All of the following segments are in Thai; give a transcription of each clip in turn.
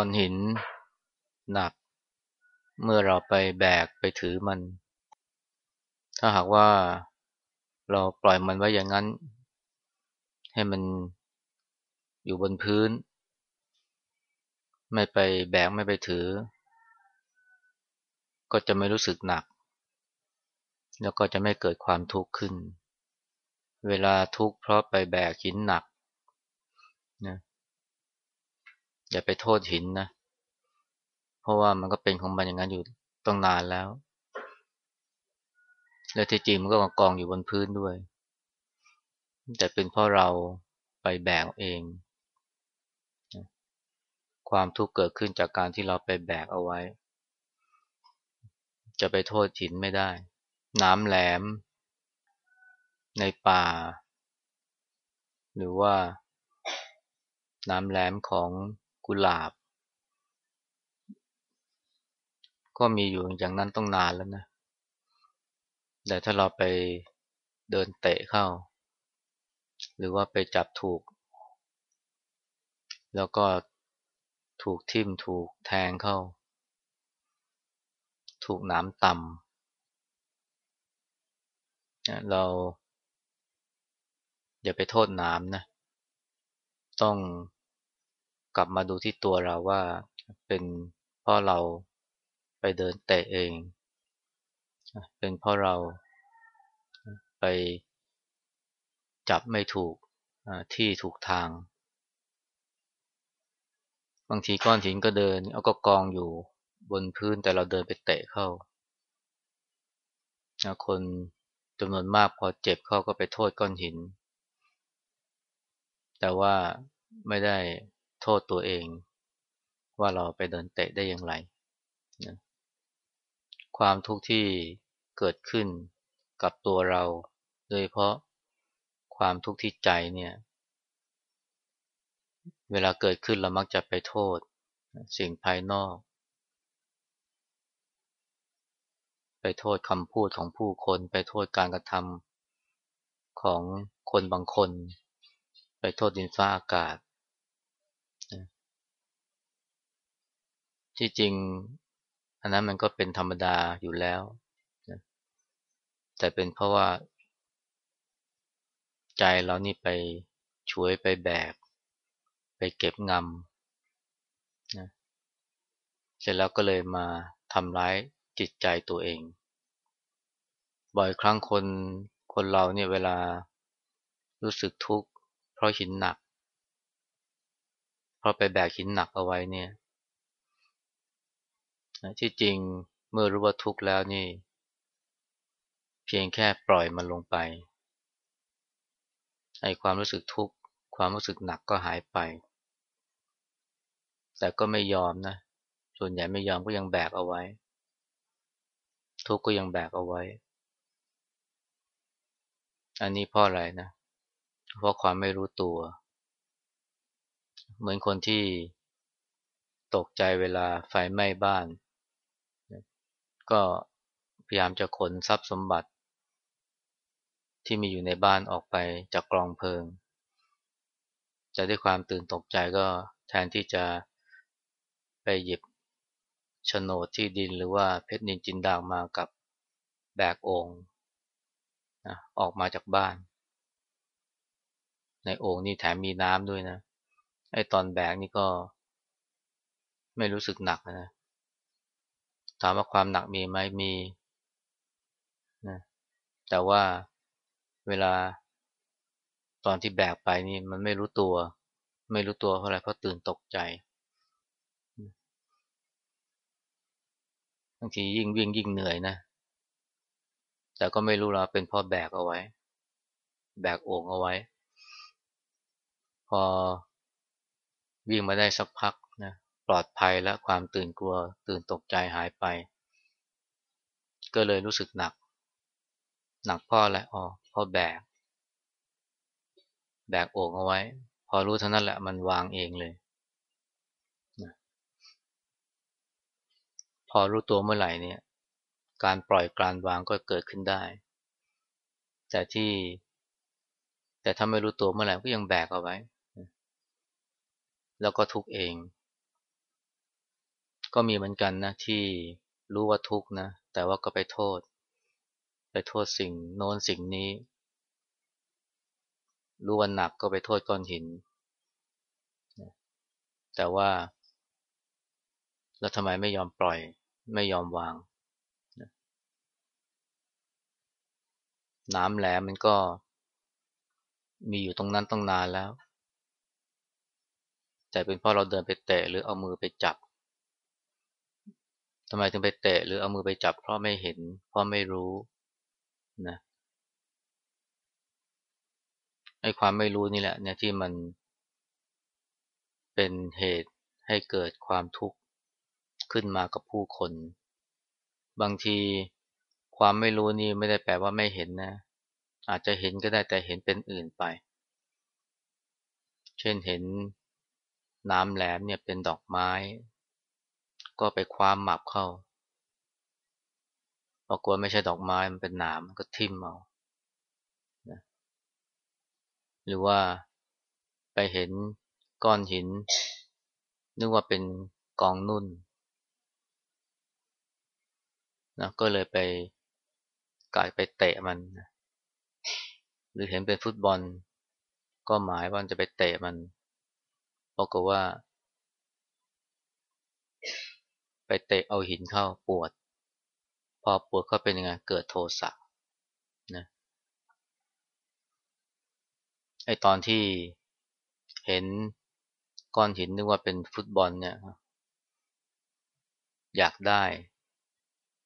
ก้อนหินหนัก เมื่อเราไปแบกไปถือมัน ถ้าหากว่าเราปล่อยมันไว้อย่างนั้น ให้มันอยู่บนพื้น ไม่ไปแบกไม่ไปถือ ก็จะไม่รู้สึกหนัก แล้วก็จะไม่เกิดความทุกข์ขึ้น เวลาทุกข์เพราะไปแบกหินหนักนะ อย่าไปโทษหินนะ เพราะว่ามันก็เป็นของมันอย่างนั้นอยู่ต้องนานแล้ว และที่จริงมันก็กองอยู่บนพื้นด้วย แต่เป็นเพราะเราไปแบกเอง ความทุกข์เกิดขึ้นจากการที่เราไปแบกเอาไว้ จะไปโทษหินไม่ได้ น้ำแหลม ในป่า หรือว่าน้ำแหลมของ กุหลาบ ก็มีอยู่อย่างนั้นต้องนานแล้วนะ แต่ถ้าเราไปเดินเตะเข้า หรือว่าไปจับถูก แล้วก็ถูกทิ่มถูกแทงเข้า ถูกน้ำต่ำเราอย่าไปโทษน้ำนะ ต้อง กลับมาดูที่ตัวเราว่าเป็นเพราะเราไปเดินเตะเอง เป็นเพราะเราไปจับไม่ถูกที่ถูกทาง บางทีก้อนหินก็เดินเอาก็กองอยู่บนพื้นแต่เราเดินไปเตะเข้า คนจำนวนมากพอเจ็บเข้าก็ไปโทษก้อนหิน แต่ว่าไม่ได้ ษตัวเอง ว่าเราไปเดินเตะได้อย่างไรนะความทุกข์ที่เกิดขึ้นกับตัวเรา โดยเพราะความทุกข์ที่ใจเนี่ย เวลาเกิดขึ้นเรามักจะไปโทษ สิ่งภายนอก ไปโทษคำพูดของผู้คน ไปโทษการกระทำของคนบางคน ไปโทษดินฟ้าอากาศ ที่จริง อันนั้นมันก็เป็นธรรมดาอยู่แล้วแต่เป็นเพราะว่า ใจเรานี่ไปช่วยไปแบก ไปเก็บงำนะเสร็จแล้วก็เลยมาทำร้ายจิตใจตัวเอง บ่อยครั้งคนคนเราเนี่ยเวลารู้สึกทุกข์เพราะหินหนัก เพราะไปแบกหินหนักเอาไว้เนี่ย ที่จริงเมื่อรู้ว่าทุกข์แล้วนี่ เพียงแค่ปล่อยมันลงไปไอ้ความรู้สึกทุกข์ความรู้สึกหนักก็หายไป แต่ก็ไม่ยอมนะ ส่วนใหญ่ไม่ยอมก็ยังแบกเอาไว้ ทุกข์ก็ยังแบกเอาไว้ อันนี้เพราะอะไรนะ เพราะความไม่รู้ตัว เหมือนคนที่ตกใจเวลาไฟไหม้บ้าน ก็พยายามจะขนทรัพย์สมบัติ ที่มีอยู่ในบ้านออกไปจากกลองเพลิง จะด้วยความตื่นตกใจก็แทนที่จะไปหยิบโฉนดที่ดินหรือว่าเพชรนินจินดางมากับแบกองค์ออกมาจากบ้าน ในโอ่งนี่แถมมีน้ำด้วยนะไอตอนแบกนี่ก็ไม่รู้สึกหนักนะ ถามว่าความหนักมีไหมมีนะแต่ว่าเวลาตอนที่แบกไปนี่มันไม่รู้ตัว ไม่รู้ตัวเพราะอะไรเพราะตื่นตกใจบางทียิ่งวิ่งยิ่งเหนื่อยนะ แต่ก็ไม่รู้เราเป็นพราะแบกเอาไว้ แบกโอ่งเอาไว้ พอวิ่งมาได้สักพัก ปลอดภัยและความตื่นกลัวตื่นตกใจหายไป ก็เลยรู้สึกหนัก หนักพ่อแหละอ๋อพ่อแบก แบกโอ่งเอาไว้ พอรู้เท่านั้นแหละมันวางเองเลยพอรู้ตัวเมื่อไหร่เนี่ยการปล่อยการวางก็เกิดขึ้นได้ แต่ที่ แต่ถ้าไม่รู้ตัวเมื่อไหร่ก็ยังแบกเอาไว้ แล้วก็ทุกเอง ก็มีเหมือนกันนะที่รู้ว่าทุกข์นะ แต่ว่าก็ไปโทษ ไปโทษสิ่งโน้นสิ่งนี้ รู้ว่าหนักก็ไปโทษก้อนหิน แต่ว่า แล้วทำไมไม่ยอมปล่อย ไม่ยอมวางน้ำแหลมมันก็มีอยู่ตรงนั้นต้องนานแล้ว แต่เป็นเพราะเราเดินไปเตะหรือเอามือไปจับ ทำไมถึงไปเตะหรือเอามือไปจับเพราะไม่เห็น เพราะไม่รู้นะไอ้ความไม่รู้นี่แหละเนี่ยที่มันเป็นเหตุให้เกิดความทุกข์ขึ้นมากับผู้คน บางทีความไม่รู้นี่ไม่ได้แปลว่าไม่เห็นนะ อาจจะเห็นก็ได้แต่เห็นเป็นอื่นไป เช่นเห็นน้ำแหลมเนี่ยเป็นดอกไม้ ก็ไปคว้าหมับเข้าปรากฏไม่ใช่ดอกไม้มันเป็นหนามก็ทิ่มเอาหรือว่าไปเห็นก้อนหิน นึกว่าเป็นกองนุ่นนะก็เลยไปกายไปเตะมัน หรือเห็นเป็นฟุตบอล ก็หมายว่าจะไปเตะมันปรากฏว่า ไปเตะเอาหินเข้าปวด พอปวดก็เป็นยังไงเกิดโทสะนะไอตอนที่เห็นก้อนหินนึกว่าเป็นฟุตบอลเนี่ย อยากได้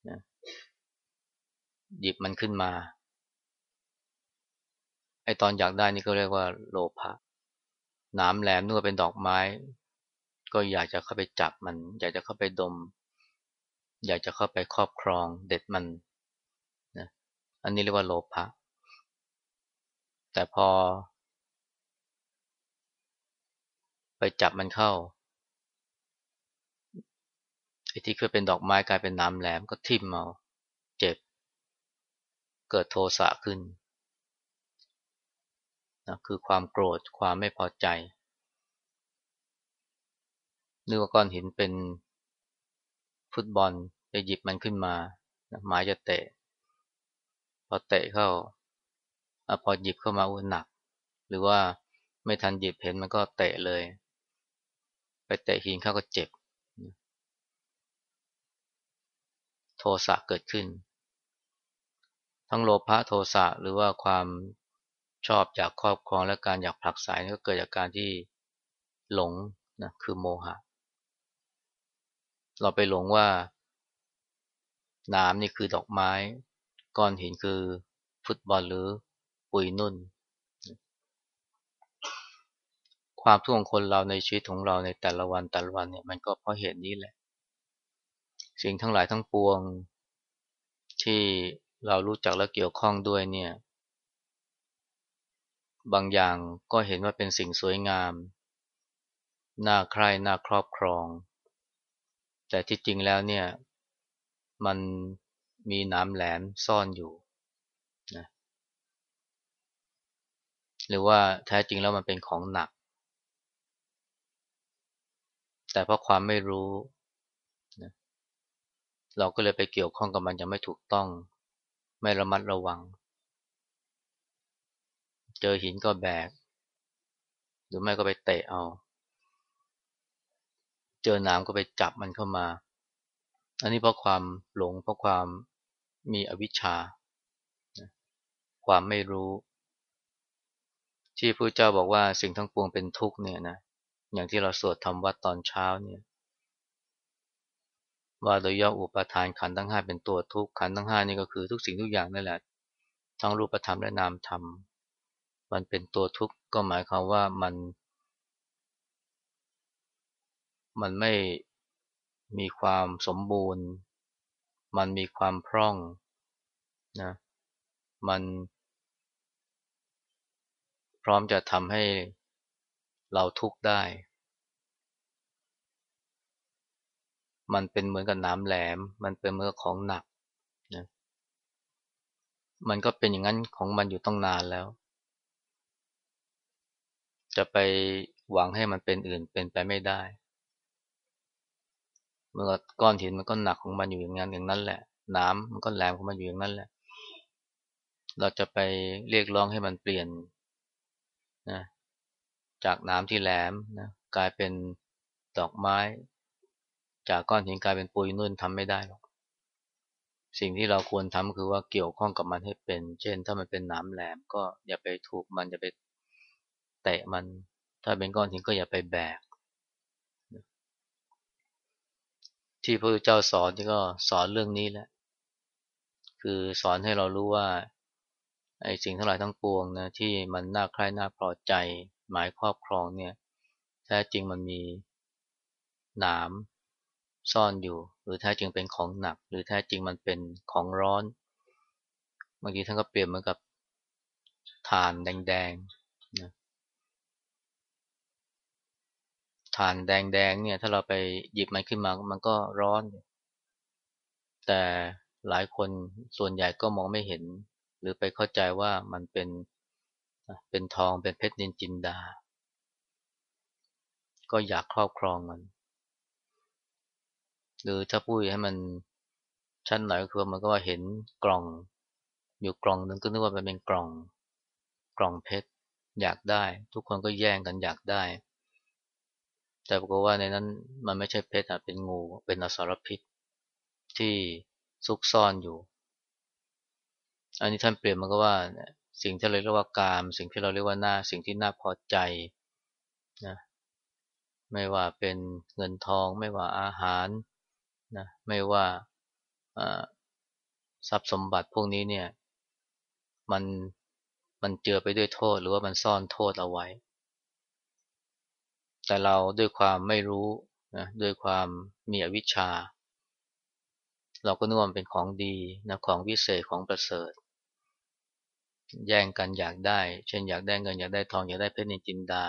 นะหยิบมันขึ้นมา ไอตอนอยากได้นี่ก็เรียกว่าโลภะหนามแหลมนึกว่าเป็นดอกไม้ ก็อยากจะเข้าไปจับมัน อยากจะเข้าไปดม อยากจะเข้าไปครอบครองเด็ดมันนะอันนี้เรียกว่าโลภะแต่พอ ไปจับมันเข้าไอ้ที่เคยเป็นดอกไม้กลายเป็นน้ำแหลมก็ทิ่มเมาเจ็บ เกิดโทสะขึ้นนะคือความโกรธความไม่พอใจ นึกว่าก้อนหินเป็นฟุตบอลจะหยิบมันขึ้นมาหมายจะเตะ พอเตะเข้าอพอหยิบเข้ามาอุ้หนัก หรือว่าไม่ทันหยิบเห็นมันก็เตะเลย ไปเตะหินเข้าก็เจ็บ โทสะเกิดขึ้น ทั้งโลภะโทสะหรือว่าความชอบอยากครอบครองและการอยากผลักไสก็เกิดจากการที่หลงนะคือโมหะ เราไปหลงว่าน้ำนี่คือดอกไม้ ก้อนหินคือฟุตบอลหรือปุยนุ่น ความทุกข์ของคนเราในชีวิตของเราในแต่ละวันแต่ละวันเนี่ยมันก็เพราะเหตุนี้แหละ สิ่งทั้งหลายทั้งปวงที่เรารู้จักและเกี่ยวข้องด้วยเนี่ย บางอย่างก็เห็นว่าเป็นสิ่งสวยงาม น่าใคร่น่าครอบครอง แต่ที่จริงแล้วเนี่ยมันมีน้ำแหลมซ่อนอยู่นะหรือว่าแท้จริงแล้วมันเป็นของหนัก แต่เพราะความไม่รู้นะเราก็เลยไปเกี่ยวข้องกับมันยังไม่ถูกต้อง ไม่ระมัดระวัง เจอหินก็แบก หรือไม่ก็ไปเตะเอา เจอหน้ำก็ไปจับมันเข้ามา อันนี้เพราะความหลงเพราะความมีอวิชชา ความไม่รู้ ที่พระเจ้าบอกว่าสิ่งทั้งปวงเป็นทุกข์เนี่ยนะอย่างที่เราสวดทำวัดตอนเช้าเนี่ยว่าโดยย่ออุปทานขันทั้งห้าเป็นตัวทุกขันทั้งห้านี่ก็คือทุกสิ่งทุกอย่างนั่นแหละ ทั้งรูปธรรมและนามธรรม มันเป็นตัวทุกข์ก็หมายความว่ามัน มันไม่มีความสมบูรณ์ มันมีความพร่องนะ มันพร้อมจะทำให้เราทุกข์ได้ มันเป็นเหมือนกับน้ำแหลม มันเป็นเมื่อของหนักนะมันก็เป็นอย่างนั้นของมันอยู่ต้องนานแล้ว จะไปหวังให้มันเป็นอื่นเป็นไปไม่ได้ มื่อก้อนหินมันก็หนักของมันอยู่อย่างนั้นอย่างนั้นแหละ น้ำมันก็แหลมของมันอยู่อย่างนั้นแหละ เราจะไปเรียกร้องให้มันเปลี่ยนนะจากน้ำที่แหลมนะกลายเป็นดอกไม้ จากก้อนหินกลายเป็นปุยนุ่นทำไม่ได้หรอกสิ่งที่เราควรทำคือว่าเกี่ยวข้องกับมันให้เป็น เช่น ถ้ามันเป็นน้ำแหลมก็อย่าไปถูกมันอย่าไปเตะมัน ถ้าเป็นก้อนหินก็อย่าไปแบก ที่พระพุทธเจ้าสอนที่ก็สอนเรื่องนี้แหละ คือสอนให้เรารู้ว่าไอ้สิ่งทั้งหลายทั้งปวงนะที่มันน่าใคร่น่าพอใจหมายครอบครองเนี่ยแท้จริงมันมีหนามซ่อนอยู่ หรือแท้จริงเป็นของหนัก หรือแท้จริงมันเป็นของร้อนเมื่อกี้ท่านก็เปรียบเหมือนกับถ่านแดงๆนะ ถ่านแดงๆเนี่ย ถ้าเราไปหยิบมันขึ้นมามันก็ร้อน แต่หลายคนส่วนใหญ่ก็มองไม่เห็น หรือไปเข้าใจว่ามันเป็นเป็นทองเป็นเพชรนินจินดา ก็อยากครอบครองมัน หรือถ้าพูดให้มันชั้นหน่อยก็คือมันก็ว่าเห็นกล่อง อยู่กล่องนึงก็นึกว่ามันเป็นกล่อง กล่องเพชรอยากได้ ทุกคนก็แย่งกันอยากได้ แต่ปรากฏว่าในนั้นมันไม่ใช่เพชรเป็นงูเป็นอสรพิษที่ซุกซ่อนอยู่ อันนี้ท่านเปรียบมันก็ว่าสิ่งที่เราเรียกว่ากาม สิ่งที่เราเรียกว่าหน้าสิ่งที่น่าพอใจนะไม่ว่าเป็นเงินทอง ไม่ว่าอาหารนะไม่ว่าทรัพย์สมบัติพวกนี้เนี่ยมันมันเจือไปด้วยโทษหรือว่ามันซ่อนโทษเอาไว้ แต่เราด้วยความไม่รู้นะด้วยความมีอวิชชา เราก็นึกว่ามันเป็นของดีนะของวิเศษของประเสริฐ แย่งกันอยากได้ เช่นอยากได้เงินอยากได้ทองอยากได้เพชรนินจินดา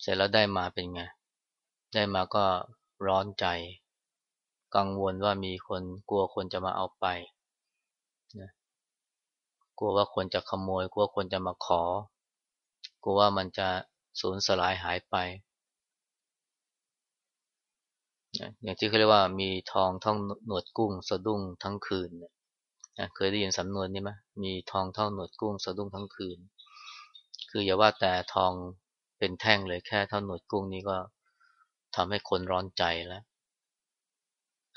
เสร็จแล้วได้มาเป็นไง ได้มาก็ร้อนใจ กังวลว่ามีคนกลัวคนจะมาเอาไปนะกลัวว่าคนจะขโมย กลัวคนจะมาขอกลัวว่ามันจะ สูญสลายหายไป อย่างที่เขาเรียกว่ามีทองท่องหนวดกุ้งสะดุ้งทั้งคืนเคยได้ยินสำนวนนี้ไหมมีทองท่องหนวดกุ้งสะดุ้งทั้งคืน คืออย่าว่าแต่ทองเป็นแท่งเลยแค่เท่าหนวดกุ้งนี้ก็ทำให้คนร้อนใจแล้ว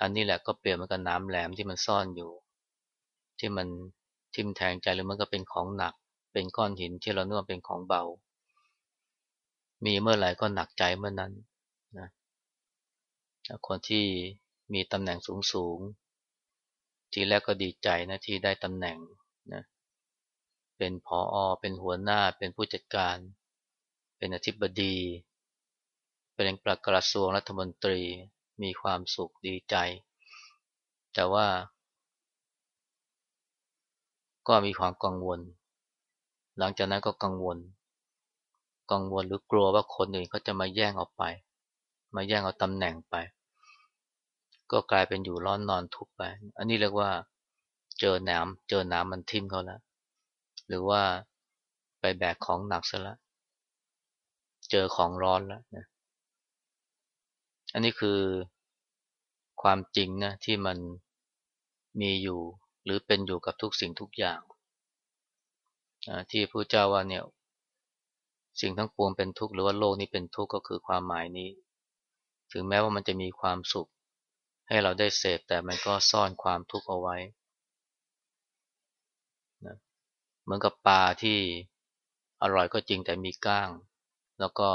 อันนี้แหละก็เปลี่ยนมันกับน้ำแหลมที่มันซ่อนอยู่ ที่มันทิ่มแทงใจหรือมันก็เป็นของหนัก เป็นก้อนหินที่เราเนื้อเป็นของเบา มีเมื่อไหร่ก็หนักใจเมื่อนั้นนะคนที่มีตำแหน่งสูงสูง ทีแรกก็ดีใจนะที่ได้ตำแหน่งนะเป็นผออเป็นหัวหน้า เป็นผู้จัดการ เป็นอธิบดี เป็นปลัดกระทรวงรัฐมนตรี มีความสุขดีใจ แต่ว่า ก็มีความกังวล หลังจากนั้นก็กังวล กังวลหรือกลัวว่าคนอื่นเขาจะมาแย่งเอาไป มาแย่งเอาตำแหน่งไป ก็กลายเป็นอยู่ร้อนนอนทุกข์ไป อันนี้เรียกว่า เจอหน้ำเจอหน้ำมันทิ่มเขาแล้วหรือว่าไปแบกของหนักซะแล้วเจอของร้อนแล้วนะอันนี้คือความจริงนะที่มันมีอยู่หรือเป็นอยู่กับทุกสิ่งทุกอย่างที่พระเจ้าว่าเนี่ย สิ่งทั้งปวงเป็นทุกข์หรือว่าโลกนี้เป็นทุกข์ก็คือความหมายนี้ ถึงแม้ว่ามันจะมีความสุข ให้เราได้เสพแต่มันก็ซ่อนความทุกข์เอาไว้นะเหมือนกับปลาที่อร่อยก็จริงแต่มีก้าง แล้วก็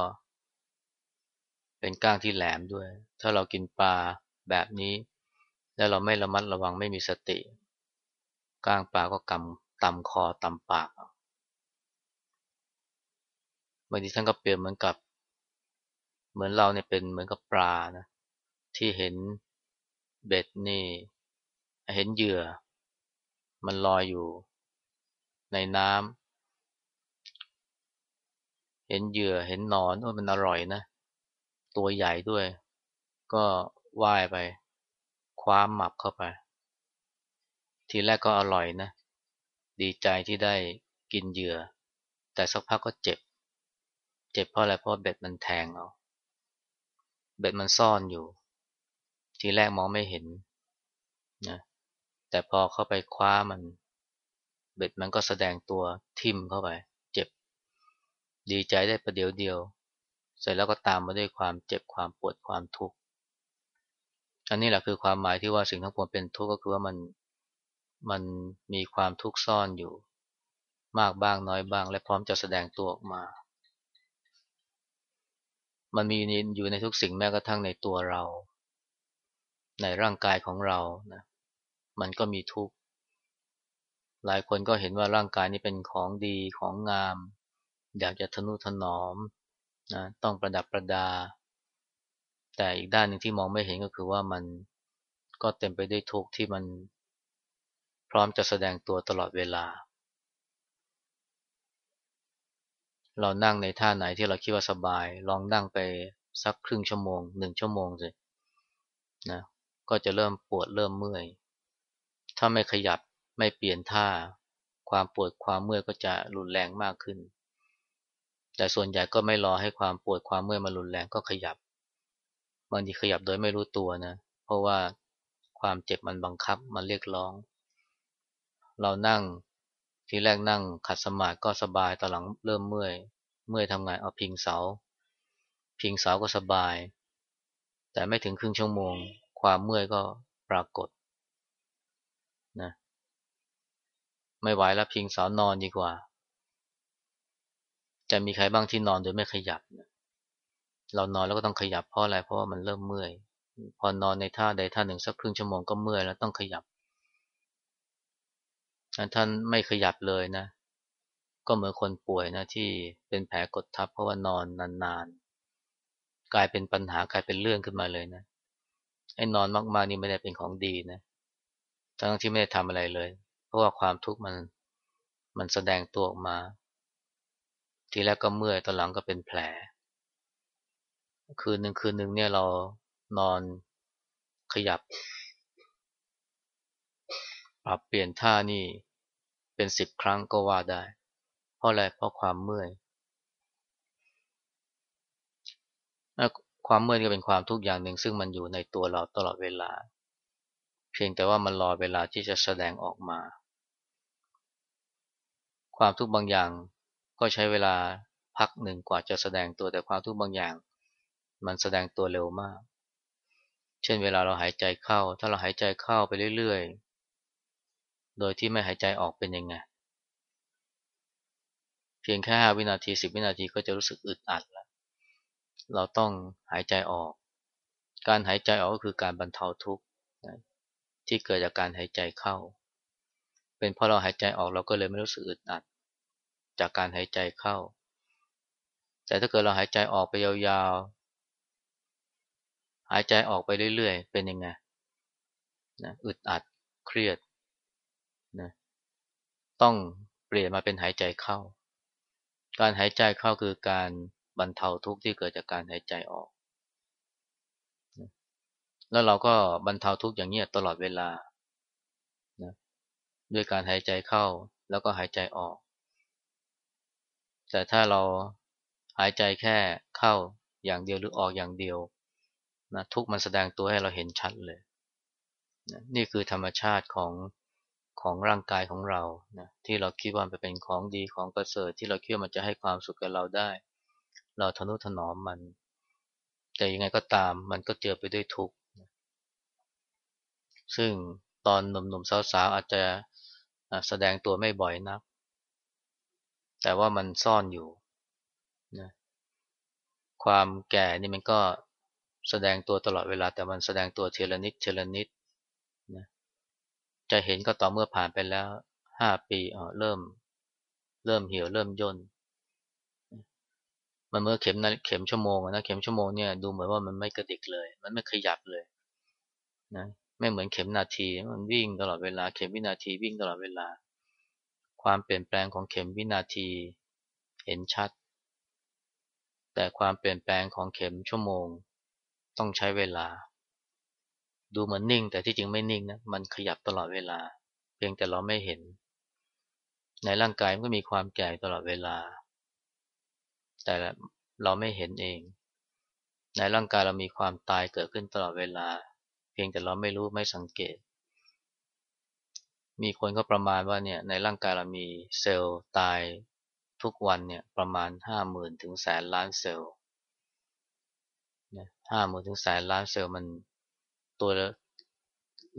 เป็นก้างที่แหลมด้วย ถ้าเรากินปลาแบบนี้ แล้วเราไม่ระมัดระวังไม่มีสติ ก้างปลาก็กำตำคอตำปาก บางทีท่านก็เปรียบเหมือนกับ เหมือนเราเนี่ยเป็นเหมือนกับปลานะที่เห็นเบ็ดนี่ เห็นเหยื่อ มันลอยอยู่ในน้ำเห็นเหยื่อเห็นนอนโอ้มันอร่อยนะ ตัวใหญ่ด้วย ก็ว่ายไป คว้าหมับเข้าไป ทีแรกก็อร่อยนะ ดีใจที่ได้กินเหยื่อ แต่สักพักก็เจ็บ เจ็บเพราะอะไรเพราะเบ็ดมันแทงเอาเบ็ดมันซ่อนอยู่ ทีแรกมองไม่เห็นนะแต่พอเข้าไปคว้ามัน เบ็ดมันก็แสดงตัวทิ่มเข้าไป เจ็บ ดีใจได้ประเดี๋ยวเดียว เสร็จแล้วก็ตามมาด้วยความเจ็บความปวดความทุกข์อันนี้แหละคือความหมายที่ว่าสิ่งทั้งปวงเป็นทุกข์ก็คือว่ามันมันมีความทุกข์ซ่อนอยู่ มากบ้างน้อยบ้าง และพร้อมจะแสดงตัวออกมา มันมีอยู่ในทุกสิ่งแม้กระทั่งในตัวเรา ในร่างกายของเรานะมันก็มีทุกข์ หลายคนก็เห็นว่าร่างกายนี้เป็นของดีของงาม อยากจะทนุถนอมนะต้องประดับประดา แต่อีกด้านหนึ่งที่มองไม่เห็นก็คือว่ามันก็เต็มไปด้วยทุกข์ที่มันพร้อมจะแสดงตัวตลอดเวลา เรานั่งในท่าไหนที่เราคิดว่าสบาย ลองนั่งไปสักครึ่งชั่วโมงหนึ่งชั่วโมงสินะก็จะเริ่มปวดเริ่มเมื่อย ถ้าไม่ขยับไม่เปลี่ยนท่า ความปวดความเมื่อยก็จะรุนแรงมากขึ้น แต่ส่วนใหญ่ก็ไม่รอให้ความปวดความเมื่อยมารุนแรงก็ขยับบางทีขยับโดยไม่รู้ตัวนะ เพราะว่าความเจ็บมันบังคับมันเรียกร้อง เรานั่ง ทีแรกนั่งขัดสมาธิก็สบายตอนหลังเริ่มเมื่อย เมื่อยทำไงเอาพิงเสา พิงเสาก็สบาย แต่ไม่ถึงครึ่งชั่วโมง ความเมื่อยก็ปรากฏนะไม่ไหวแล้วพิงเสานอนดีกว่า จะมีใครบ้างที่นอนโดยไม่ขยับ เรานอนแล้วก็ต้องขยับเพราะอะไรเพราะว่ามันเริ่มเมื่อย พอนอนในท่าใดท่าหนึ่งสักครึ่งชั่วโมงก็เมื่อยแล้วต้องขยับ ท่านไม่ขยับเลยนะ ก็เหมือนคนป่วยนะที่เป็นแผลกดทับเพราะว่านอนนานๆ กลายเป็นปัญหากลายเป็นเรื่องขึ้นมาเลยนะไอ้นอนมากๆนี่ไม่ได้เป็นของดีนะ ทั้งที่ไม่ได้ทำอะไรเลย เพราะว่าความทุกข์มันมันแสดงตัวออกมา ทีแรกก็เมื่อยตอนหลังก็เป็นแผล คืนหนึ่งคืนหนึ่งเนี่ยเรานอนขยับปรับเปลี่ยนท่านี่ เป็นสิบครั้งก็ว่าได้ เพราะอะไรเพราะความเมื่อยความเมื่อยก็เป็นความทุกข์อย่างหนึ่ง ซึ่งมันอยู่ในตัวเราตลอดเวลา เพียงแต่ว่ามันรอเวลาที่จะแสดงออกมา ความทุกข์บางอย่างก็ใช้เวลาพักหนึ่งกว่าจะแสดงตัวแต่ความทุกข์บางอย่าง มันแสดงตัวเร็วมาก เช่นเวลาเราหายใจเข้า ถ้าเราหายใจเข้าไปเรื่อย โดยที่ไม่หายใจออกเป็นยังไง เพียงแค่5วินาที10วินาทีก็จะรู้สึกอึดอัดแล้ว เราต้องหายใจออก การหายใจออกก็คือการบรรเทาทุกข์ที่เกิดจากการหายใจเข้า เป็นเพราะเราหายใจออกเราก็เลยไม่รู้สึกอึดอัด จากการหายใจเข้า แต่ถ้าเกิดเราหายใจออกไปยาวๆ หายใจออกไปเรื่อยๆ เป็นยังไงนะอึดอัดเครียด ต้องเปลี่ยนมาเป็นหายใจเข้า การหายใจเข้าคือการบรรเทาทุกข์ที่เกิดจากการหายใจออก แล้วเราก็บรรเทาทุกข์อย่างนี้ตลอดเวลานะด้วยการหายใจเข้าแล้วก็หายใจออก แต่ถ้าเราหายใจแค่เข้าอย่างเดียวหรือออกอย่างเดียวนะทุกมันแสดงตัวให้เราเห็นชัดเลยนะนี่คือธรรมชาติของ ของร่างกายของเรานะที่เราคิดว่าเป็นของดีของประเสริฐที่เราคิดว่ามันจะให้ความสุขกับเราได้ เราทนุถนอมมัน แต่ยังไงก็ตามมันก็เจือไปด้วยทุกข์ซึ่งตอนหนุ่มๆสาวๆอาจจะแสดงตัวไม่บ่อยนัก แต่ว่ามันซ่อนอยู่นะความแก่นี่มันก็แสดงตัวตลอดเวลาแต่มันแสดงตัวเทละนิดเทละนิด จะเห็นก็ต่อเมื่อผ่านไปแล้วห้าปีเออเริ่ม เริ่มเหี่ยวเริ่มย่นมันเมื่อเข็มนะเข็มชั่วโมงนะเข็มชั่วโมงเนี่ยดูเหมือนว่ามันไม่กระดิกเลย มันไม่ขยับเลยนะไม่เหมือนเข็มนาที มันวิ่งตลอดเวลาเข็มวินาทีวิ่งตลอดเวลา ความเปลี่ยนแปลงของเข็มวินาทีเห็นชัด แต่ความเปลี่ยนแปลงของเข็มชั่วโมง ต้องใช้เวลา ดูเหมือนนิ่ง แต่ที่จริงไม่นิ่งนะมันขยับตลอดเวลา เพียงแต่เราไม่เห็น ในร่างกายมันก็มีความแก่ตลอดเวลา แต่เราไม่เห็นเอง ในร่างกายเรามีความตายเกิดขึ้นตลอดเวลา เพียงแต่เราไม่รู้ไม่สังเกต มีคนก็ประมาณว่าเนี่ยในร่างกายเรามีเซลล์ตายทุกวันเนี่ยประมาณห้าหมื่นถึงแสนล้านเซลล์ห้าหมื่นถึงแสนล้านเซลล์มัน ตัว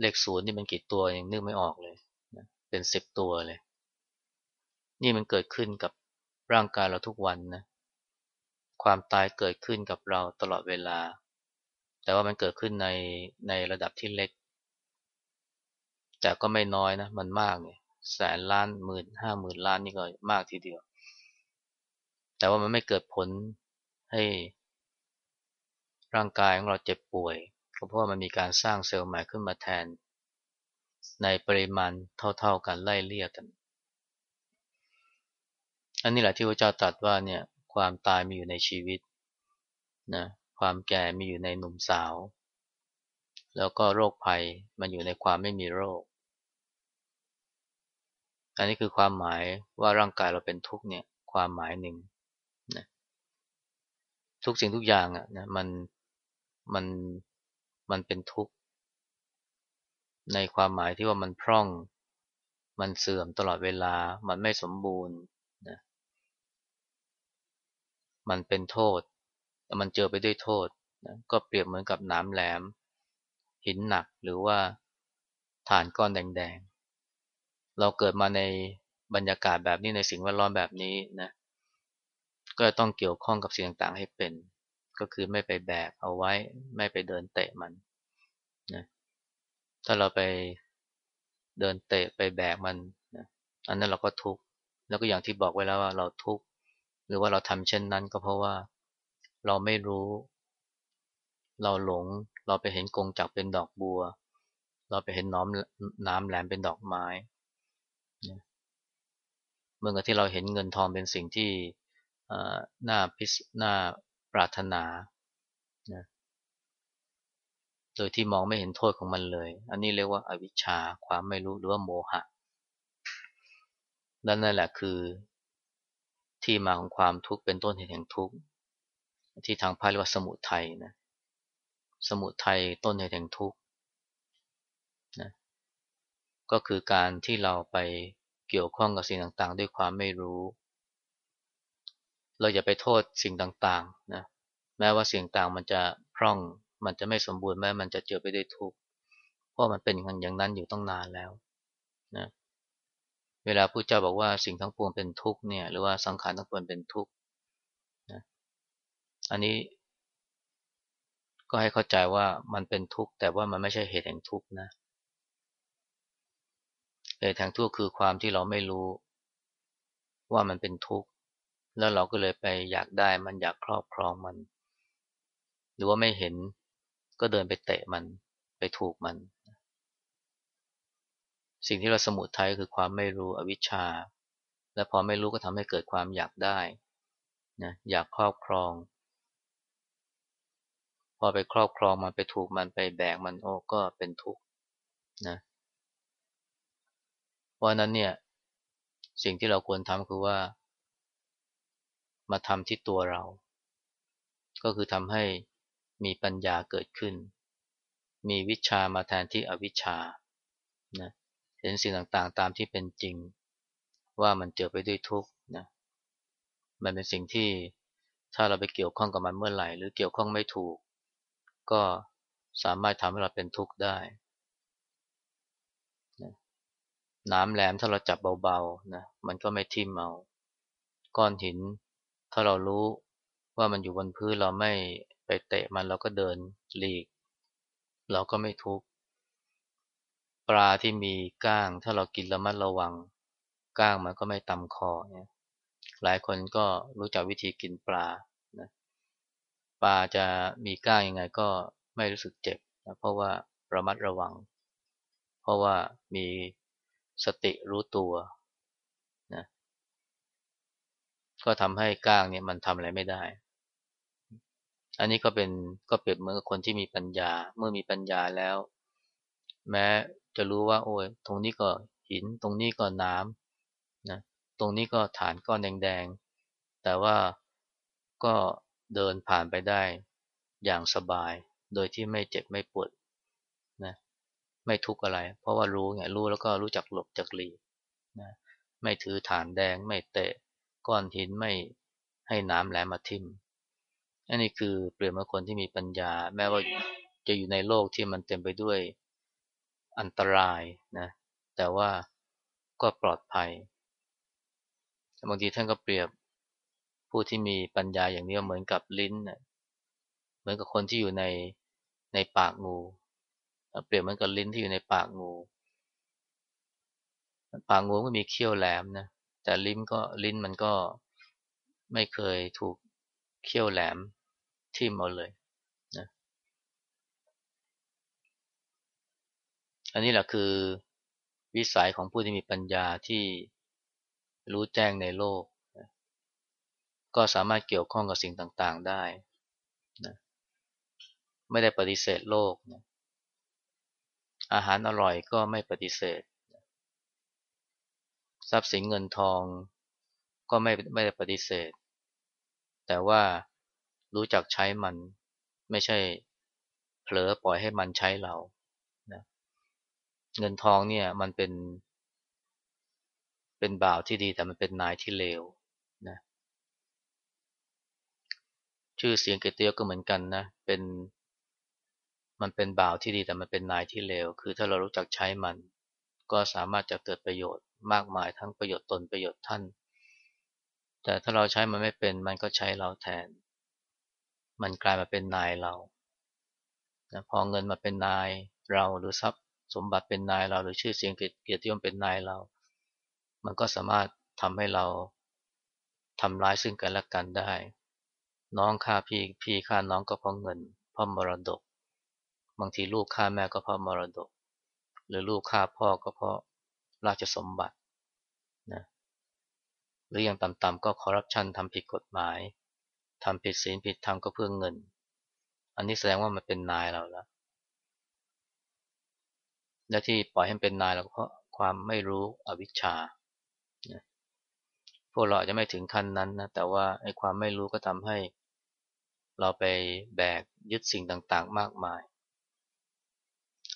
เลขศูนย์นี่มันกี่ตัวยังนึกไม่ออกเลยนะเป็นสิบตัวเลย นี่มันเกิดขึ้นกับร่างกายเราทุกวันนะความตายเกิดขึ้นกับเราตลอดเวลา แต่ว่ามันเกิดขึ้นในในระดับที่เล็ก แต่ก็ไม่น้อยนะมันมากเนี่ยแสนล้านหมื่นห้าหมื่นล้านนี่ก็มากทีเดียว แต่ว่ามันไม่เกิดผลให้ร่างกายของเราเจ็บป่วย ก็เพราะมันมีการสร้างเซลล์ใหม่ขึ้นมาแทน ในปริมาณเท่าๆกันไล่เลี่ยกัน อันนี้แหละที่พระเจ้าตรัสว่าเนี่ยความตายมีอยู่ในชีวิตนะความแก่มีอยู่ในหนุ่มสาว แล้วก็โรคภัยมันอยู่ในความไม่มีโรค อันนี้คือความหมายว่าร่างกายเราเป็นทุกข์เนี่ยความหมายหนึ่งนะทุกสิ่งทุกอย่างอะนะมันมัน มันเป็นทุกข์ ในความหมายที่ว่ามันพร่อง มันเสื่อมตลอดเวลา มันไม่สมบูรณ์นะมันเป็นโทษ มันเจอไปด้วยโทษนะก็เปรียบเหมือนกับหน้ำแหลม หินหนักหรือว่าฐานก้อนแดงๆ เราเกิดมาในบรรยากาศแบบนี้ในสิ่งแวดล้อมแบบนี้นะ ก็ต้องเกี่ยวข้องกับสิ่งต่างๆให้เป็น ก็คือไม่ไปแบกเอาไว้ ไม่ไปเดินเตะมันนะถ้าเราไปเดินเตะไปแบกมันนะอันนั้นเราก็ทุกข์แล้วก็อย่างที่บอกไว้แล้วว่าเราทุกข์หรือว่าเราทำเช่นนั้นก็เพราะว่าเราไม่รู้ เราหลงเราไปเห็นกงจักเป็นดอกบัว เราไปเห็นน้อมน้ำแหลมเป็นดอกไม้เมื่อกที่เราเห็นเงินทองเป็นสิ่งที่น่าพิสน่า ปรารถนานะโดยที่มองไม่เห็นโทษของมันเลย อันนี้เรียกว่าอาวิชชา ความไม่รู้หรือว่าโมหะและนั่นแหละคือที่มาของความทุกข์เป็นต้นเหตุแห่งทุกข์ที่ทางพาเรียกว่าสมุทัยนะสมุทัยต้นเหตุแห่งทุกข์นะก็คือการที่เราไปเกี่ยวข้องกับสิ่งต่างๆ ด้วยความไม่รู้ เราอย่าไปโทษสิ่งต่างๆนะแม้ว่าสิ่งต่างมันจะพร่อง มันจะไม่สมบูรณ์แม้มันจะเจอไปด้วยทุกข์เพราะมันเป็นอย่างนั้นอยู่ต้องนานแล้วนะเวลาผู้เจ้าบอกว่าสิ่งทั้งปวงเป็นทุกข์เนี่ยหรือว่าสังขารทั้งปวงเป็นทุกข์นะอันนี้ก็ให้เข้าใจว่ามันเป็นทุกข์แต่ว่ามันไม่ใช่เหตุแห่งทุกข์นะเหตุแห่งทุกข์คือความที่เราไม่รู้ว่ามันเป็นทุกข์ แล้วเราก็เลยไปอยากได้มันอยากครอบครองมัน หรือว่าไม่เห็นก็เดินไปเตะมันไปถูกมัน สิ่งที่เราสมุทัยคือความไม่รู้อวิชชา และพอไม่รู้ก็ทำให้เกิดความอยากได้นะอยากครอบครอง พอไปครอบครองมันไปถูกมันไปแบกมันโอ้ก็เป็นทุกข์นะเพราะนั้นเนี่ยสิ่งที่เราควรทำคือว่า มาทำที่ตัวเรา ก็คือทำให้มีปัญญาเกิดขึ้น มีวิชามาแทนที่อวิชานะเห็นสิ่งต่างๆตามที่เป็นจริง ว่ามันเจอไปด้วยทุกข์นะมันเป็นสิ่งที่ถ้าเราไปเกี่ยวข้องกับมันเมื่อไหร่ หรือเกี่ยวข้องไม่ถูก ก็สามารถทำให้เราเป็นทุกข์ได้น้ำแหลมถ้าเราจับเบาๆนะมันก็ไม่ทิ่มเอาก้อนหิน ถ้าเรารู้ว่ามันอยู่บนพื้นเราไม่ไปเตะมันเราก็เดินหลีก เราก็ไม่ทุกข์ปลาที่มีก้าง ถ้าเรากินระมัดระวัง ก้างมันก็ไม่ตำคอเนี่ยหลายคนก็รู้จักวิธีกินปลานะปลาจะมีก้างยังไงก็ไม่รู้สึกเจ็บนะเพราะว่าระมัดระวัง เพราะว่ามีสติรู้ตัว ก็ทำให้ก้างเนี่ยมันทำอะไรไม่ได้ อันนี้ก็เป็นก็เปรียบเหมือนกับคนที่มีปัญญา เมื่อมีปัญญาแล้ว แม้จะรู้ว่า โอ้ยตรงนี้ก็หิน ตรงนี้ก็น้ำนะ ตรงนี้ก็ฐานก้อนแดงๆ แต่ว่าก็เดินผ่านไปได้อย่างสบาย โดยที่ไม่เจ็บไม่ปวดนะไม่ทุกข์อะไร เพราะว่ารู้ไงรู้แล้วก็รู้จักหลบจักหลีนะไม่ถือฐานแดง ไม่เตะ ก้อนหินไม่ให้น้ำแหลมมาทิ่มอันนี้คือเปรียบเหมือนคนที่มีปัญญา แม้ว่าจะอยู่ในโลกที่มันเต็มไปด้วยอันตรายนะแต่ว่าก็ปลอดภัยบางทีท่านก็เปรียบผู้ที่มีปัญญาอย่างนี้เหมือนกับลิ้นเหมือนกับคนที่อยู่ในในปากงู เปรียบเหมือนกับลิ้นที่อยู่ในปากงู ปากงูก็มีเขี้ยวแหลมนะ แต่ลิ้นก็ลิ้นมันก็ไม่เคยถูกเขี้ยวแหลมทิ่มเอาเลยนะอันนี้แหละคือวิสัยของผู้ที่มีปัญญาที่รู้แจ้งในโลกนะก็สามารถเกี่ยวข้องกับสิ่งต่างๆได้นะไม่ได้ปฏิเสธโลกนะอาหารอร่อยก็ไม่ปฏิเสธ ทรัพย์สินเงินทองก็ไม่ไม่ได้ปฏิเสธ แต่ว่ารู้จักใช้มันไม่ใช่เผลอปล่อยให้มันใช้เรานะเงินทองเนี่ยมันเป็น เป็นบ่าวที่ดีแต่มันเป็นนายที่เลวนะชื่อเสียงเกียรติยศก็เหมือนกันนะเป็นมันเป็นบ่าวที่ดีแต่มันเป็นนายที่เลวคือถ้าเรารู้จักใช้มัน ก็สามารถจะเกิดประโยชน์ มากมายทั้งประโยชน์ตนประโยชน์ท่าน แต่ถ้าเราใช้มันไม่เป็นมันก็ใช้เราแทน มันกลายมาเป็นนายเรานะพอเงินมาเป็นนายเราหรือทรัพย์สมบัติเป็นนายเราหรือชื่อเสียงเกียรติยศเป็นนายเรา มันก็สามารถทำให้เราทำร้ายซึ่งกันและกันได้ น้องฆ่าพี่พี่ฆ่าน้องก็เพราะเงินเพราะมรดก บางทีลูกฆ่าแม่ก็เพราะมรดก หรือลูกฆ่าพ่อก็เพราะ ราชสมบัตินะหรืออย่างต่ำๆก็คอร์รัปชันทำผิดกฎหมายทำผิดศีลผิดธรรมก็เพื่อเงิน อันนี้แสดงว่ามันเป็นนายเราแล้ว และที่ปล่อยให้เป็นนายเราเพราะความไม่รู้อวิชชา พวกเราจจะไม่ถึงขั้นนั้นนะ แต่ว่าไอ้ความไม่รู้ก็ทำให้ เราไปแบกยึดสิ่งต่างๆ มากมาย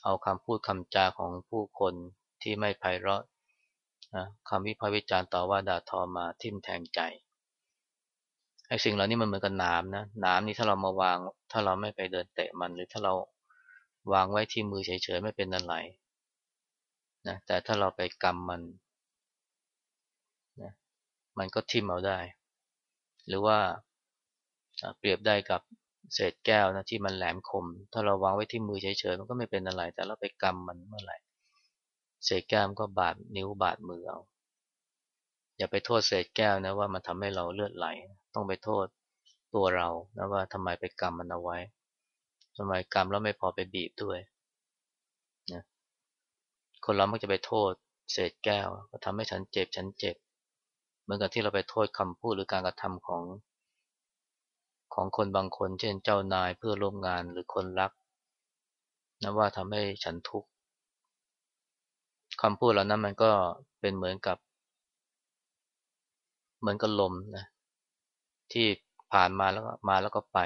เอาคำพูดคำจาของผู้คน ที่ไม่ไพเราะนะคำวิพากษ์วิจารณ์ต่อว่าด่าทอมาทิ่มแทงใจไอ้สิ่งเหล่านี้มันเหมือนกับน้ำนะน้ำนี่ถ้าเรามาวาง ถ้าเราไม่ไปเดินเตะมัน หรือถ้าเราวางไว้ที่มือเฉยๆไม่เป็นอะไรนะแต่ถ้าเราไปกำมันนะมันก็ทิ่มเอาได้ หรือว่าเปรียบได้กับเศษแก้วนะที่มันแหลมคม ถ้าเราวางไว้ที่มือเฉยๆมันก็ไม่เป็นอะไร แต่เราไปกำมันเมื่อไหร่ เศษแก้วมันก็บาดนิ้วบาดมือเอาอย่าไปโทษเศษแก้วนะว่ามันทำให้เราเลือดไหล ต้องไปโทษตัวเรานะว่าทำไมไปกำมันเอาไว้ทำไมกำแล้วไม่พอไปบีบด้วยนะคนเรามักจะไปโทษเศษแก้วก็ทำให้ฉันเจ็บฉันเจ็บ เหมือนกับที่เราไปโทษคำพูดหรือการกระทำของ ของคนบางคน เช่นเจ้านายเพื่อร่วมงานหรือคนรักนะว่าทำให้ฉันทุกข์ คำพูดเหล่านั้นมันก็เป็นเหมือนกับ เหมือนกับลมนะที่ผ่านมาแล้วก็มาแล้วก็ไป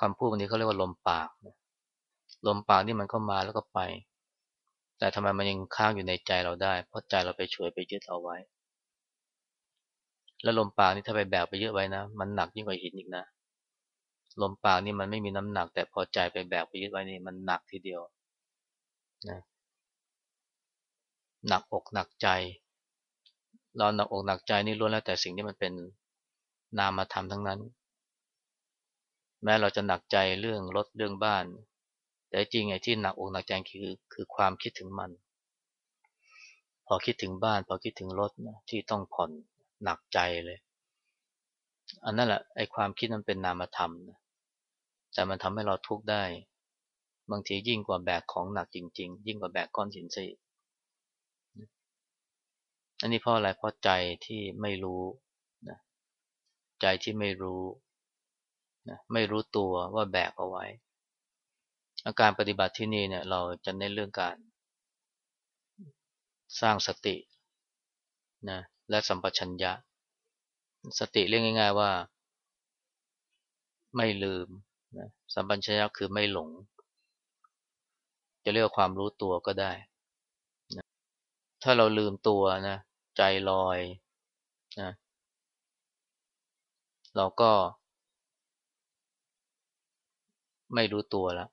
คำพูดวันนี้เขาเรียกว่าลมปากลมปากนี่มันก็มาแล้วก็ไป แต่ทำไมมันยังค้างอยู่ในใจเราได้ เพราะใจเราไปช่วยไปยึดเอาไว้ แล้วลมปากนี่ถ้าไปแบกไปเยอะไว้นะ มันหนักยิ่งกว่าหินอีกนะ ลมปากนี่มันไม่มีน้ำหนัก แต่พอใจไปแบกไปยึดไว้นี่มันหนักทีเดียวนะ หนักอกหนักใจ เราหนักอกหนักใจนี่ล้วนแล้วแต่สิ่งที่มันเป็นนามธรรมทั้งนั้น แม้เราจะหนักใจเรื่องรถเรื่องบ้าน แต่จริงไอ้ที่หนักอกหนักใจคือคือความคิดถึงมัน พอคิดถึงบ้านพอคิดถึงรถนะที่ต้องผ่อนหนักใจเลย อันนั้นแหละไอ้ความคิดนั้นเป็นนามธรรมนะแต่มันทำให้เราทุกข์ได้ บางทียิ่งกว่าแบกของหนักจริง ๆ ยิ่งกว่าแบกก้อนหินซะอั อันนี้เพราะอะไรเพราะใจที่ไม่รู้นะใจที่ไม่รู้นะไม่รู้ตัวว่าแบกเอาไว้ อาการปฏิบัติที่นี่เนี่ยเราจะเน้นเรื่องการ สร้างสตินะและสัมปชัญญะ สติเรียกง่าย ๆว่า ไม่ลืมนะสัมปชัญญะคือไม่หลง จะเรียกว่าความรู้ตัวก็ได้นะถ้าเราลืมตัวนะ ใจลอยนะเราก็ ไม่รู้ตัวแล้ว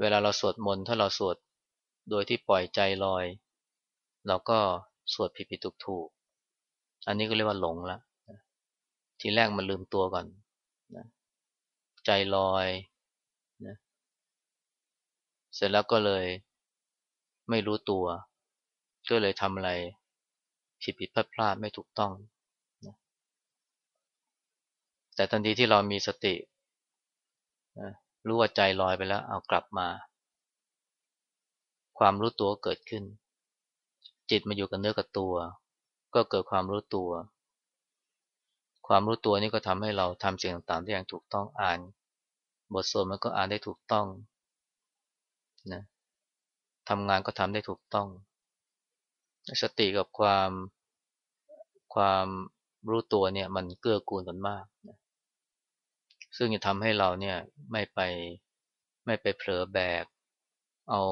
เวลาเราสวดมนต์ถ้าเราสวดโดยที่ปล่อยใจลอย เราก็สวดผิดผิดถูกถูก อันนี้ก็เรียกว่าหลงละทีแรกมันลืมตัวก่อนนะใจลอยนะเสร็จแล้วก็เลยไม่รู้ตัว ก็เลยทำอะไรผิดผิดพลาดพลาดไม่ถูกต้องนะแต่ทันทีที่เรามีสตินะรู้ว่าใจลอยไปแล้ว เอากลับมา ความรู้ตัวเกิดขึ้น จิตมาอยู่กับเนื้อกับตัว ก็เกิดความรู้ตัว ความรู้ตัวนี้ก็ทำให้เราทำสิ่งต่างๆได้อย่างถูกต้องอ่าน บทสวดมันก็อ่านได้ถูกต้องนะทำงานก็ทำได้ถูกต้อง สติกับความความรู้ตัวเนี่ยมันเกื้อกูลกันมากนะซึ่งจะทำให้เราเนี่ยไม่ไปไม่ไปเผลอแบก เอา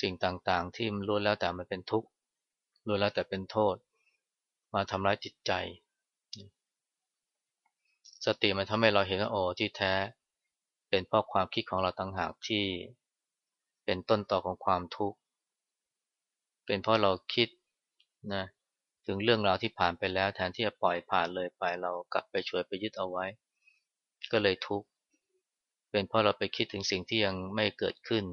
สิ่งต่างๆ ที่มันรู้แล้วแต่มันเป็นทุกข์รู้แล้วแต่เป็นโทษ มาทำร้ายจิตใจ สติมันทำให้เราเห็นว่าโอ้ที่แท้ เป็นเพราะความคิดของเราต่างหากที่เป็นต้นต่อของความทุกข์ เป็นเพราะเราคิดนะถึงเรื่องราวที่ผ่านไปแล้ว แทนที่จะปล่อยผ่านเลยไปเรากลับไปช่วยไปยึดเอาไว้ ก็เลยทุกข์เป็นเพราะเราไปคิดถึงสิ่งที่ยังไม่เกิดขึ้น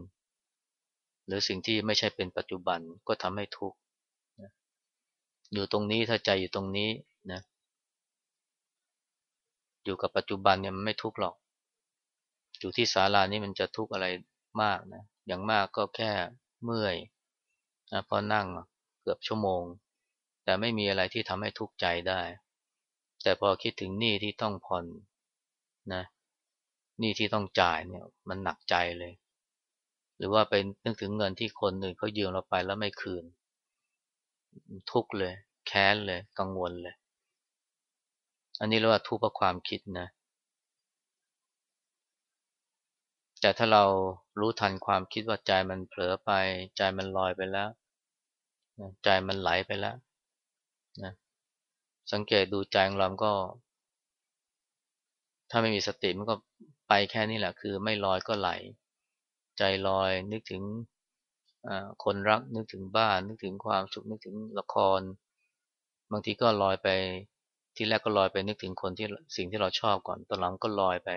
หรือสิ่งที่ไม่ใช่เป็นปัจจุบันก็ทำให้ทุกข์อยู่ตรงนี้ถ้าใจอยู่ตรงนี้นะอยู่กับปัจจุบันเนี่ยมันไม่ทุกข์หรอก อยู่ที่ศาลานี้มันจะทุกข์อะไรมากนะอย่างมากก็แค่เมื่อย นะพอนั่งเกือบชั่วโมง แต่ไม่มีอะไรที่ทำให้ทุกข์ใจได้ แต่พอคิดถึงหนี้ที่ต้องผ่อนนะหนี้ที่ต้องจ่ายเนี่ยมันหนักใจเลย หรือว่าไปนึกถึงเงินที่คนหนึ่งเขายืมเราไปแล้วไม่คืน ทุกข์เลย แค้นเลย กังวลเลย อันนี้เรียกว่าทุกข์เพราะความคิดนะแต่ถ้าเรารู้ทันความคิดว่าใจมันเผลอไป ใจมันลอยไปแล้ว ใจมันไหลไปแล้วนะสังเกตดูใจของเราก็ ถ้าไม่มีสติมันก็ไปแค่นี้แหละ คือไม่ลอยก็ไหล ใจลอยนึกถึงคนรักนึกถึงบ้าน นึกถึงความสุขนึกถึงละคร บางทีก็ลอยไปที่แรกก็ลอยไปนึกถึงคนที่สิ่งที่เราชอบก่อนตอนหลังก็ลอยไป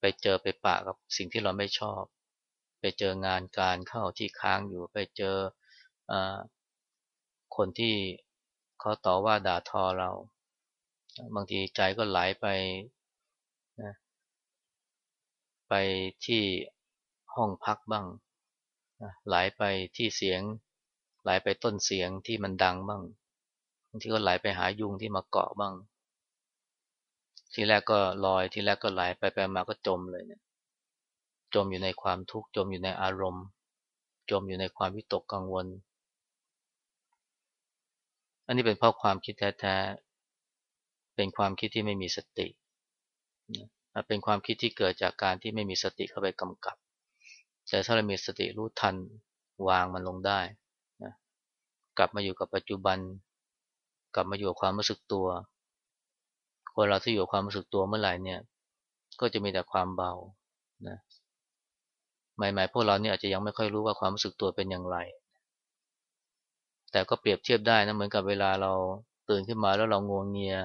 ไปเจอไปปะกับสิ่งที่เราไม่ชอบ ไปเจองานการเข้าที่ค้างอยู่ไปเจออ คนที่เขาต่อว่าด่าทอเรา บางทีใจก็ไหลไปนะไปที่ห้องพักบ้างไหลไปที่เสียง ไหลไปต้นเสียงที่มันดังบ้างบางทีก็ไหลไปหายุงที่มาเกาะบ้าง ทีแรกก็ลอยทีแรกก็ไหลไปไปมาก็จมเลยเนี่ยจมอยู่ในความทุกข์จมอยู่ในอารมณ์ จมอยู่ในความวิตกกังวล อันนี้เป็นเพราะความคิดแท้ๆ เป็นความคิดที่ไม่มีสติ เป็นความคิดที่เกิดจากการที่ไม่มีสติเข้าไปกำกับ แต่ถ้าเรามีสติรู้ทันวางมันลงได้นะกลับมาอยู่กับปัจจุบัน กลับมาอยู่กับความรู้สึกตัว คนเราที่อยู่ความรู้สึกตัวเมื่อไหร่เนี่ย ก็จะมีแต่ความเบานะใหม่ๆพวกเราเนี่ยอาจจะยังไม่ค่อยรู้ว่าความรู้สึกตัวเป็นอย่างไร แต่ก็เปรียบเทียบได้นะเหมือนกับเวลาเราตื่นขึ้นมาแล้วเรางวงเงีย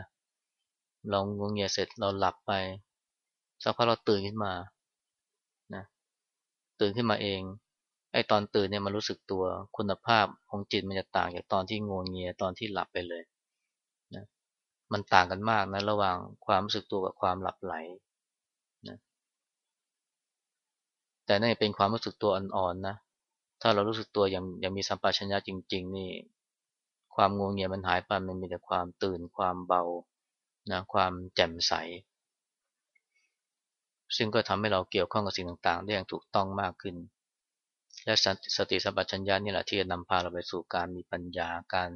เรางวงเงียเสร็จเราหลับไปสักพักเราตื่นขึ้นมานะตื่นขึ้นมาเองไอ้ตอนตื่นเนี่ยมันรู้สึกตัวคุณภาพของจิตมันจะต่างจากตอนที่งวงเงียตอนที่หลับไปเลยนะมันต่างกันมากนะระหว่างความรู้สึกตัวกับความหลับไหลนะแต่นั่นเป็นความรู้สึกตัวอ่อนๆนะ ถ้าเรารู้สึกตัวอย่างอย่างมีสัมปชัญญะจริง ๆ นี่ ความงงเงียมันหายไปมันมีแต่ความตื่นความเบานะความแจ่มใส ซึ่งก็ทำให้เราเกี่ยวข้องกับสิ่งต่างๆ ได้อย่างถูกต้องมากขึ้น และสติสัมปชัญญะนี่แหละที่จะนำพาเราไปสู่การมีปัญญาการ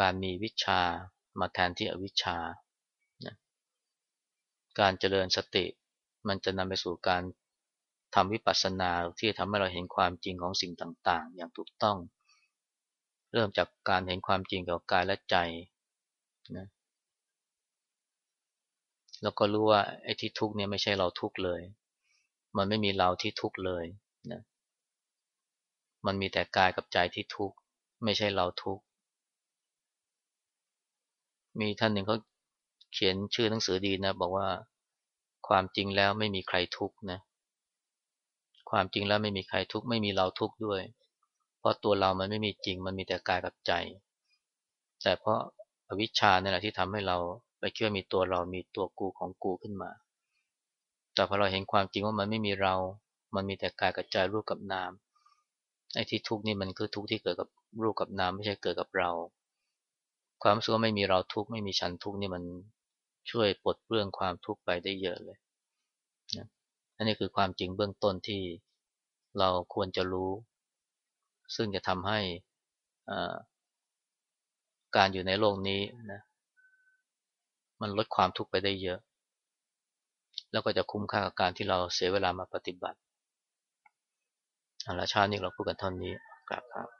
การมีวิชามาแทนที่อวิชชานะการเจริญสติมันจะนำไปสู่การ ทำวิปัสสนาที่จะทำให้เราเห็นความจริงของสิ่งต่างๆ อย่างถูกต้อง เริ่มจากการเห็นความจริงเกี่ยวกับกายและใจนะแล้วก็รู้ว่าไอ้ที่ทุกเนี่ยไม่ใช่เราทุกเลย มันไม่มีเราที่ทุกเลยนะมันมีแต่กายกับใจที่ทุกไม่ใช่เราทุกมีท่านหนึ่งเขาเขียนชื่อหนังสือดีนะ บอกว่าความจริงแล้วไม่มีใครทุกนะ ความจริงแล้วไม่มีใครทุกข์ไม่มีเราทุกข์ด้วย เพราะตัวเรามันไม่มีจริงมันมีแต่กายกับใจ แต่เพราะอวิชชาเนี่ยแหละที่ทำให้เราไปเชื่อมีตัวเรามีตัวกูของกูขึ้นมา แต่พอเราเห็นความจริงว่ามันไม่มีเรา มันมีแต่กายกับใจรูปกับนามไอ้ที่ทุกข์นี่มันคือทุกข์ที่เกิดกับรูปกับนามไม่ใช่เกิดกับเรา ความสึกว่าไม่มีเราทุกข์ไม่มีฉันทุกข์นี่มันช่วยปลดเปลื้องความทุกข์ไปได้เยอะเลย อันนี้คือความจริงเบื้องต้นที่เราควรจะรู้ ซึ่งจะทำให้การอยู่ในโลกนี้นะมันลดความทุกข์ไปได้เยอะ แล้วก็จะคุ้มค่ากับการที่เราเสียเวลามาปฏิบัติอาละชาตินี้เราพูดกันเท่านี้กราบครับ